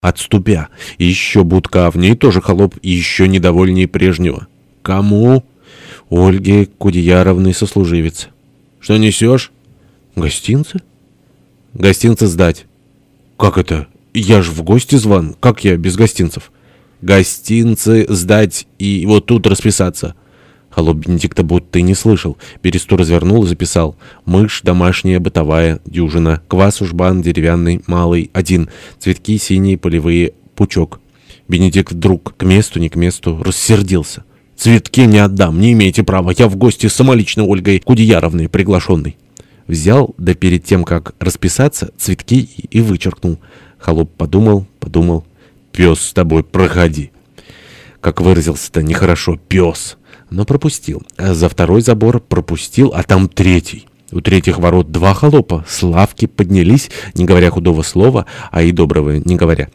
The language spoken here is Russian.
отступя. Еще будка, в ней тоже холоп, еще недовольнее прежнего. «Кому?» «Ольге Кудеяровны сослуживец». «Что несешь?» «Гостинцы?» «Гостинцы сдать». «Как это? Я ж в гости зван. Как я без гостинцев?» «Гостинцы сдать и вот тут расписаться». Холоп Бенедикта будто и не слышал. Бересту развернул и записал. Мышь домашняя, бытовая, дюжина. Квас ужбан деревянный, малый, один. Цветки синие, полевые, пучок. Бенедикт вдруг, к месту, не к месту, рассердился. «Цветки не отдам, не имеете права. Я в гости самолично Ольгой Кудеяровной приглашенной». Взял, да перед тем, как расписаться, цветки и вычеркнул. Холоп подумал, подумал. «Пес с тобой, проходи». Как выразился-то нехорошо, пес но пропустил. За второй забор пропустил, а там третий. У третьих ворот два холопа. Славки поднялись, не говоря худого слова, а и доброго не говоря.